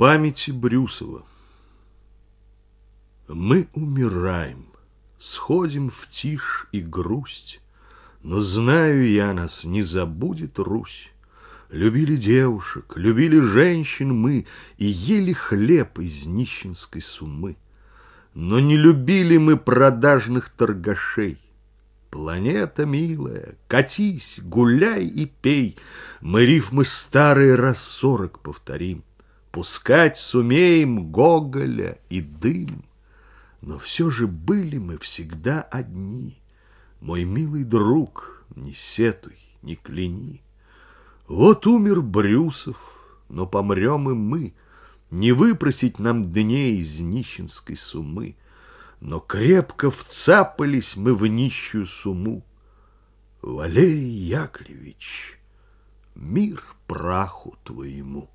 памяти Брюсова. Мы умираем, сходим в тишь и грусть, Но знаю я, нас не забудет Русь. Любили девушек, любили женщин мы И ели хлеб из нищенской суммы. Но не любили мы продажных торгашей. Планета милая, катись, гуляй и пей, Мы рифмы старые раз сорок повторим. Пускать сумеем Гоголя и дым. Но все же были мы всегда одни. Мой милый друг, не сетуй, не кляни. Вот умер Брюсов, но помрем и мы. Не выпросить нам дней из нищенской суммы. Но крепко вцапались мы в нищую сумму. Валерий Яковлевич, мир праху твоему.